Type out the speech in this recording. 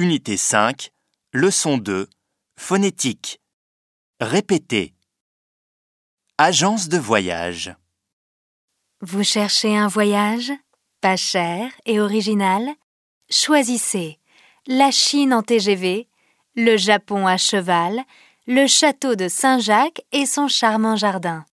Unité 5, leçon 2, phonétique. Répétez. Agence de voyage. Vous cherchez un voyage? Pas cher et original? Choisissez la Chine en TGV, le Japon à cheval, le château de Saint-Jacques et son charmant jardin.